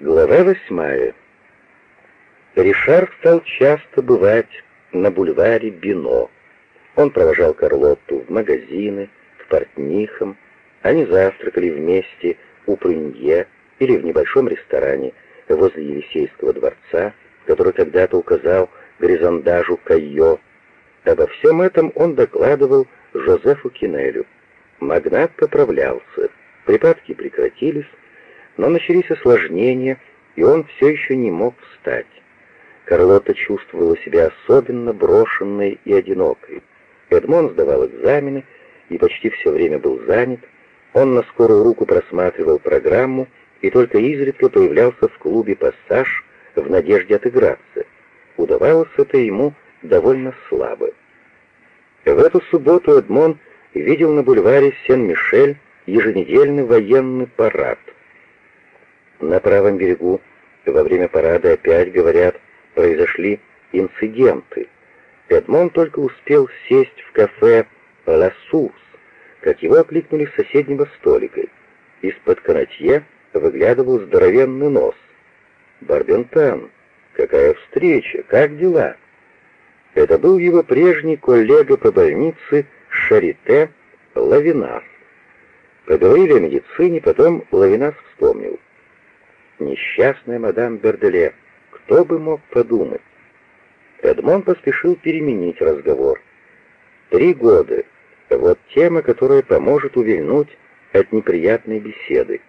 Глава восьмая. Ришар стал часто бывать на бульваре Бино. Он провожал Карлотту в магазины, к портнихам. Они завтракали вместе у Прунье или в небольшом ресторане возле Елисейского дворца, который когда-то указал горизондажу Кайо. Обо всем этом он докладывал Жозефу Кинелю. Магнат поправлялся, припадки прекратились, но начались осложнения, и он все еще не мог встать. Карлота чувствовала себя особенно брошенной и одинокой. Эдмон сдавал экзамены и почти все время был занят. Он на скорую руку просматривал программу и только изредка появлялся в клубе «Пассаж» в надежде отыграться. Удавалось это ему довольно слабо. В эту субботу Эдмон видел на бульваре Сен-Мишель еженедельный военный парад. На правом берегу во время парада опять, говорят, произошли инциденты. Эдмон только успел сесть в кафе «Ла Сус», как его окликнули с соседнего столика. Из-под канатье выглядывал здоровенный нос. «Барбентан, какая встреча, как дела?» Это был его прежний коллега по больнице Шарите Лавинас. Поговорили о медицине, потом Лавинас вспомнил. Несчастная мадам Берделе, кто бы мог подумать? Эдмон поспешил переменить разговор. Три года — вот тема, которая поможет увильнуть от неприятной беседы.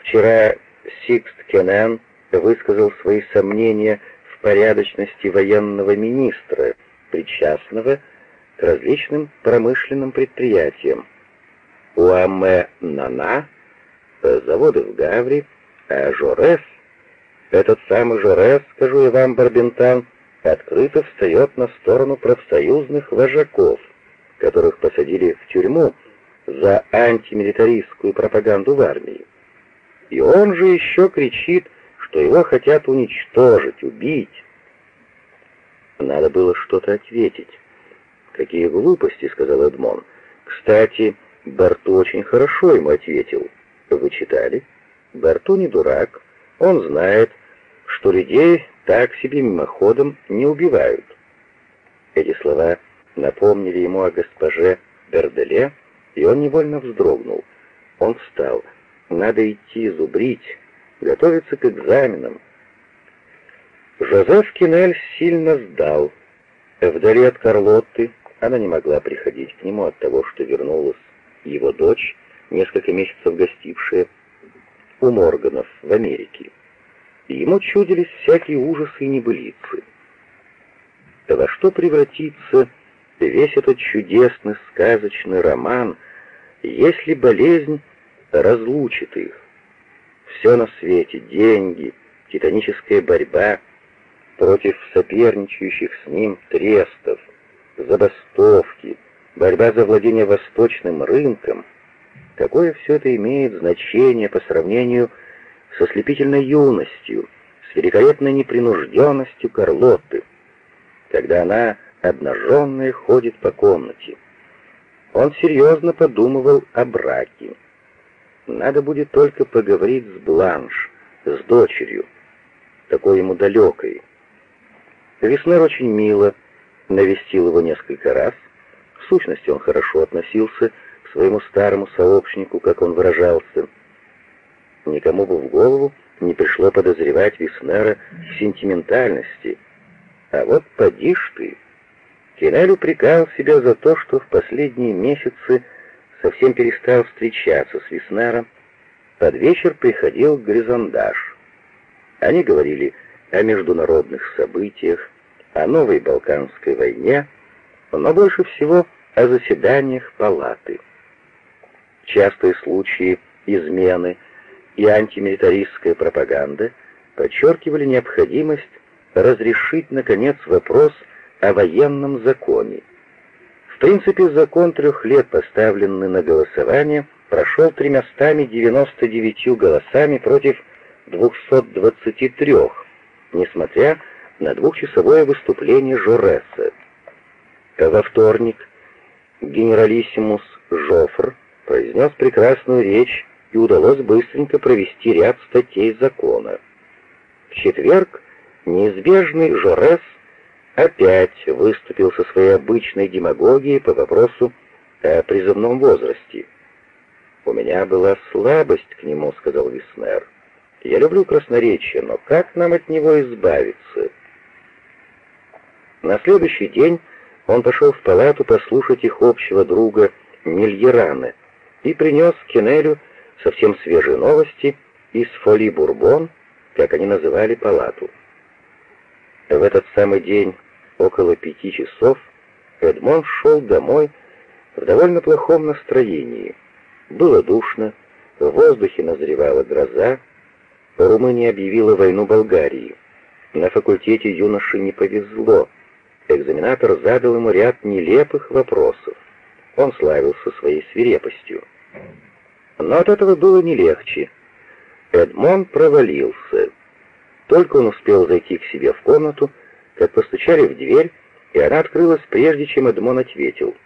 Вчера Сикст Кеннен высказал свои сомнения в порядочности военного министра, причастного к различным промышленным предприятиям. Уаме Нана, заводы в Гаври, а Жорес, этот самый Жорес, скажу я вам, Барбентан, открыто встает на сторону профсоюзных вожаков, которых посадили в тюрьму за антимилитаристскую пропаганду в армии. И он же еще кричит, что его хотят уничтожить, убить. Надо было что-то ответить. «Какие глупости», — сказал Эдмон. «Кстати, Барту очень хорошо ему ответил. Вы читали?» Барту не дурак. Он знает, что людей так себе мимоходом не убивают. Эти слова напомнили ему о госпоже Берделе, и он невольно вздрогнул. Он встал. Надо идти зубрить, готовиться к экзаменам. Жозеф Кинель сильно сдал. Вдали от Карлотты она не могла приходить к нему от того, что вернулась его дочь, несколько месяцев гостившая у Морганов в Америке. И ему чудились всякие ужасы и небылицы. Во что превратится весь этот чудесный сказочный роман, если болезнь разлучит их? Все на свете — деньги, титаническая борьба против соперничающих с ним трестов, забастовки, борьба за владение восточным рынком — Какое все это имеет значение по сравнению со слепительной юностью, с великолепной непринужденностью Карлотты, когда она, обнаженная, ходит по комнате. Он серьезно подумывал о браке. Надо будет только поговорить с Бланш, с дочерью, такой ему далекой. Веснер очень мило навестил его несколько раз. В сущности, он хорошо относился своему старому сообщнику, как он выражался. Никому бы в голову не пришло подозревать Виснера в сентиментальности. А вот поди ж ты. Кинель упрекал себя за то, что в последние месяцы совсем перестал встречаться с Виснером. Под вечер приходил Гризондаж. Они говорили о международных событиях, о новой Балканской войне, но больше всего о заседаниях палаты частые случаи измены и антимилитаристская пропаганда подчеркивали необходимость разрешить, наконец, вопрос о военном законе. В принципе, закон трех лет, поставленный на голосование, прошел 399 голосами против 223, несмотря на двухчасовое выступление Жореса. Во вторник генералиссимус Жофр произнес прекрасную речь и удалось быстренько провести ряд статей закона. четверг неизбежный Жорес опять выступил со своей обычной демагогией по вопросу о призывном возрасте. «У меня была слабость к нему», — сказал Виснер. «Я люблю красноречие, но как нам от него избавиться?» На следующий день он пошел в палату послушать их общего друга Мильерана и принес Кеннелю совсем свежие новости из Фоли Бурбон, как они называли палату. В этот самый день, около пяти часов, Эдмон шел домой в довольно плохом настроении. Было душно, в воздухе назревала гроза, Румыния объявила войну Болгарии. На факультете юноше не повезло. Экзаменатор задал ему ряд нелепых вопросов. Он славился своей свирепостью. Но от этого было не легче. Эдмон провалился. Только он успел зайти к себе в комнату, как постучали в дверь, и она открылась прежде, чем Эдмон ответил.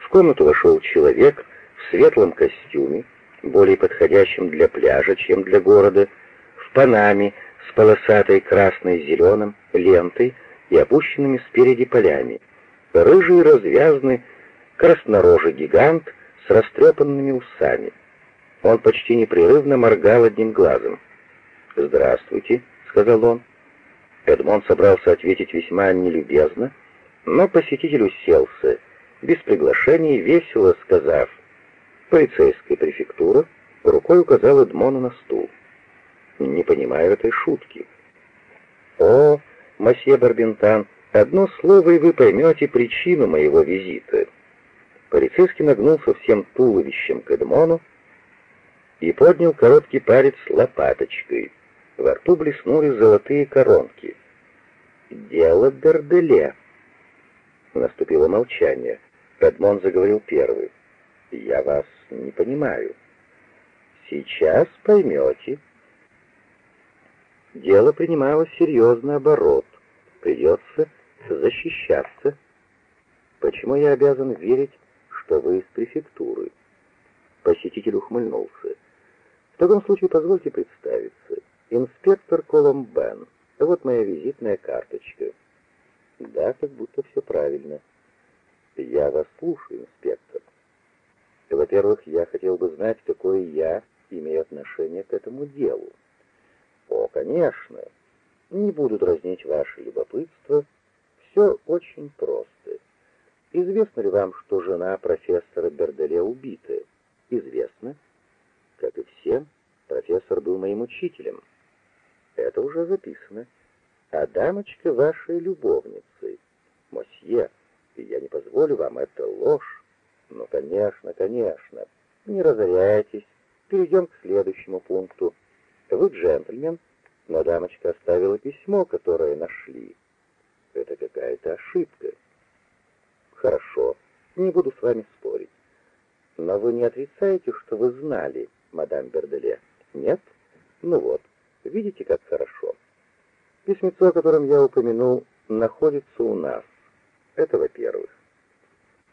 В комнату вошел человек в светлом костюме, более подходящем для пляжа, чем для города, в панаме с полосатой красной зеленым лентой и опущенными спереди полями. Рыжий развязный краснорожий гигант с растрепанными усами. Он почти непрерывно моргал одним глазом. «Здравствуйте», — сказал он. Эдмон собрался ответить весьма нелюбезно, но посетитель уселся, без приглашения, весело сказав «Полицейская префектура», рукой указал Эдмону на стул. «Не понимаю этой шутки». «О, масье Барбентан, одно слово, и вы поймете причину моего визита». Полицейский нагнулся всем туловищем к Эдмону и поднял короткий палец лопаточкой. Во рту блеснули золотые коронки. «Дело Берделе». Наступило молчание. Эдмон заговорил первый. «Я вас не понимаю». «Сейчас поймете». Дело принимало серьезный оборот. Придется защищаться. Почему я обязан верить, вы из префектуры?» Посетитель ухмыльнулся. «В таком случае позвольте представиться. Инспектор Коломбен. Вот моя визитная карточка». «Да, как будто все правильно». «Я вас слушаю, инспектор». «Во-первых, я хотел бы знать, какое я имею отношение к этому делу». «О, конечно. Не буду дразнить ваше любопытство. Все очень просто. Известно ли вам, что жена профессора Берделе убита? Известно. Как и всем, профессор был моим учителем. Это уже записано. А дамочка вашей любовницы. Мосье, я не позволю вам, это ложь. Ну, конечно, конечно. Не разоряйтесь. Перейдем к следующему пункту. Вы джентльмен, но дамочка оставила письмо, которое нашли. Это какая-то ошибка. Хорошо, не буду с вами спорить. Но вы не отрицаете, что вы знали, мадам Берделе? Нет? Ну вот, видите, как хорошо. Письмецо, о котором я упомянул, находится у нас. Это во-первых.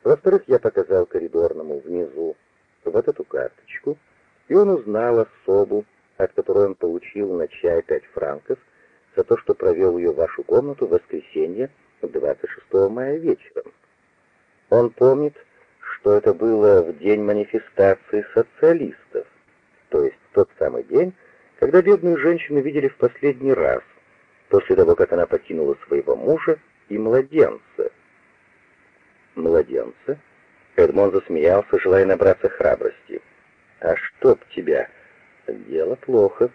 Во-вторых, я показал коридорному внизу вот эту карточку, и он узнал особу, от которой он получил на чай пять франков за то, что провел ее в вашу комнату в воскресенье 26 мая вечером. Он помнит, что это было в день манифестации социалистов, то есть тот самый день, когда бедную женщину видели в последний раз, после того, как она покинула своего мужа и младенца. Младенца? Эдмон засмеялся, желая набраться храбрости. «А чтоб тебя! Дело плохо.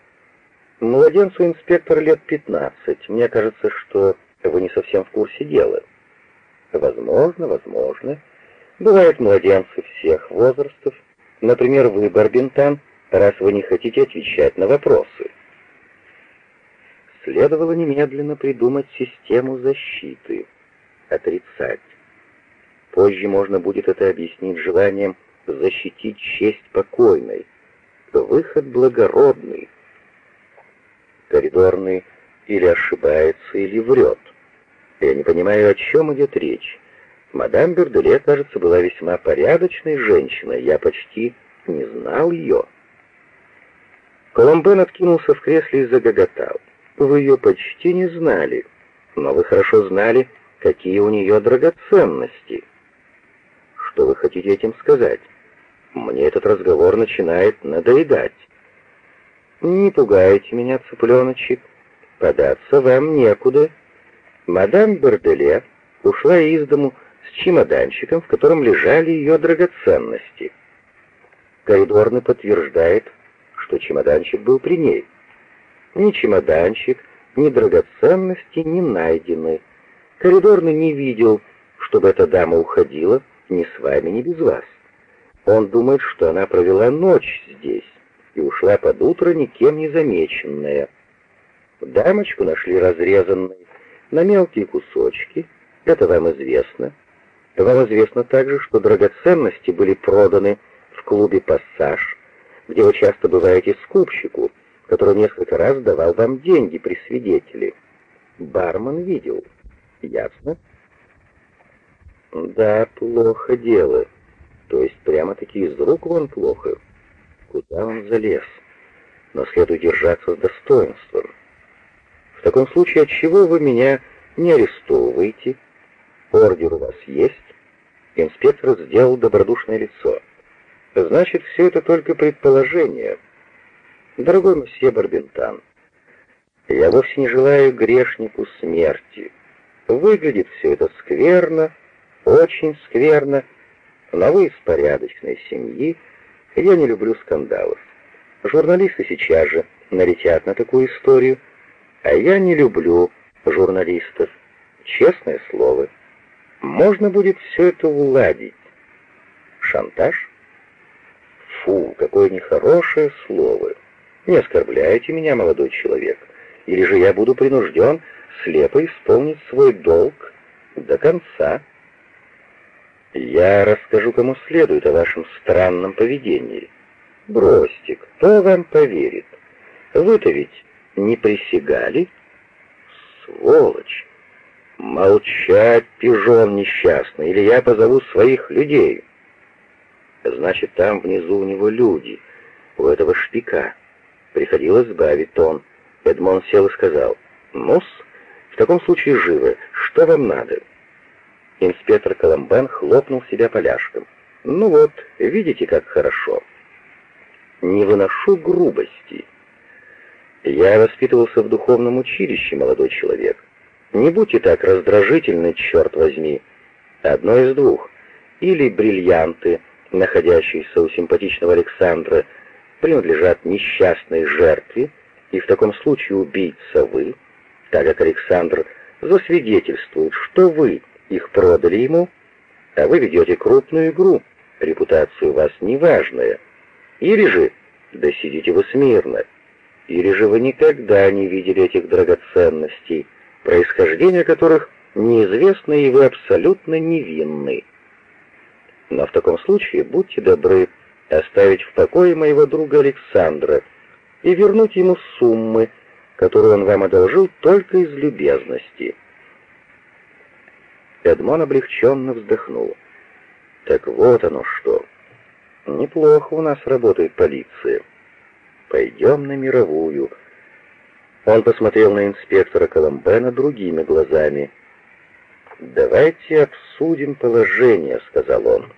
Младенцу инспектор лет пятнадцать. Мне кажется, что вы не совсем в курсе дела». Возможно, возможно. Бывают младенцы всех возрастов. Например, вы, Барбентан, раз вы не хотите отвечать на вопросы. Следовало немедленно придумать систему защиты. Отрицать. Позже можно будет это объяснить желанием защитить честь покойной. Выход благородный. Коридорный или ошибается, или врет. Я не понимаю, о чем идет речь. Мадам Берделе, кажется, была весьма порядочной женщиной. Я почти не знал ее. Коломбен откинулся в кресле и загоготал. вы ее почти не знали, но вы хорошо знали, какие у нее драгоценности. Что вы хотите этим сказать? Мне этот разговор начинает надоедать. Не пугайте меня, цыпленочек, податься вам некуда. Мадам Берделе ушла из дому с чемоданчиком, в котором лежали ее драгоценности. Коридорный подтверждает, что чемоданчик был при ней. Ни чемоданчик, ни драгоценности не найдены. Коридорный не видел, чтобы эта дама уходила ни с вами, ни без вас. Он думает, что она провела ночь здесь и ушла под утро никем не замеченная. Дамочку нашли разрезанной на мелкие кусочки, это вам известно. Вам известно также, что драгоценности были проданы в клубе «Пассаж», где вы часто бываете скупщику, который несколько раз давал вам деньги при свидетеле. Бармен видел. Ясно? Да, плохо дело. То есть прямо-таки из рук вон плохо. Куда он залез? Но следует держаться с достоинством. В таком случае, отчего вы меня не арестовываете? Ордер у вас есть? Инспектор сделал добродушное лицо. Значит, все это только предположение. Дорогой месье Барбентан, я вовсе не желаю грешнику смерти. Выглядит все это скверно, очень скверно, но вы из порядочной семьи, я не люблю скандалов. Журналисты сейчас же налетят на такую историю, а я не люблю журналистов. Честное слово. Можно будет все это уладить. Шантаж? Фу, какое нехорошее слово. Не оскорбляйте меня, молодой человек, или же я буду принужден слепо исполнить свой долг до конца. Я расскажу кому следует о вашем странном поведении. Бросьте, кто вам поверит? Вы-то ведь не присягали? Сволочь! Молчать, пижон несчастный, или я позову своих людей. Значит, там внизу у него люди, у этого шпика. Приходилось сбавить тон. Эдмон сел и сказал, «Нус, в таком случае живы, что вам надо?» Инспектор Коломбен хлопнул себя поляшком. «Ну вот, видите, как хорошо. Не выношу грубости. Я воспитывался в духовном училище, молодой человек. Не будьте так раздражительны, черт возьми. Одно из двух. Или бриллианты, находящиеся у симпатичного Александра, принадлежат несчастной жертве, и в таком случае убийца вы, так как Александр засвидетельствует, что вы их продали ему, а вы ведете крупную игру, репутация у вас неважная. Или же, да сидите вы смирно, или же вы никогда не видели этих драгоценностей, происхождение которых неизвестно и вы абсолютно невинны. Но в таком случае будьте добры оставить в покое моего друга Александра и вернуть ему суммы, которые он вам одолжил только из любезности. Эдмон облегченно вздохнул. Так вот оно что. Неплохо у нас работает полиция. Пойдем на мировую. Он посмотрел на инспектора Коломбена другими глазами. «Давайте обсудим положение», — сказал он.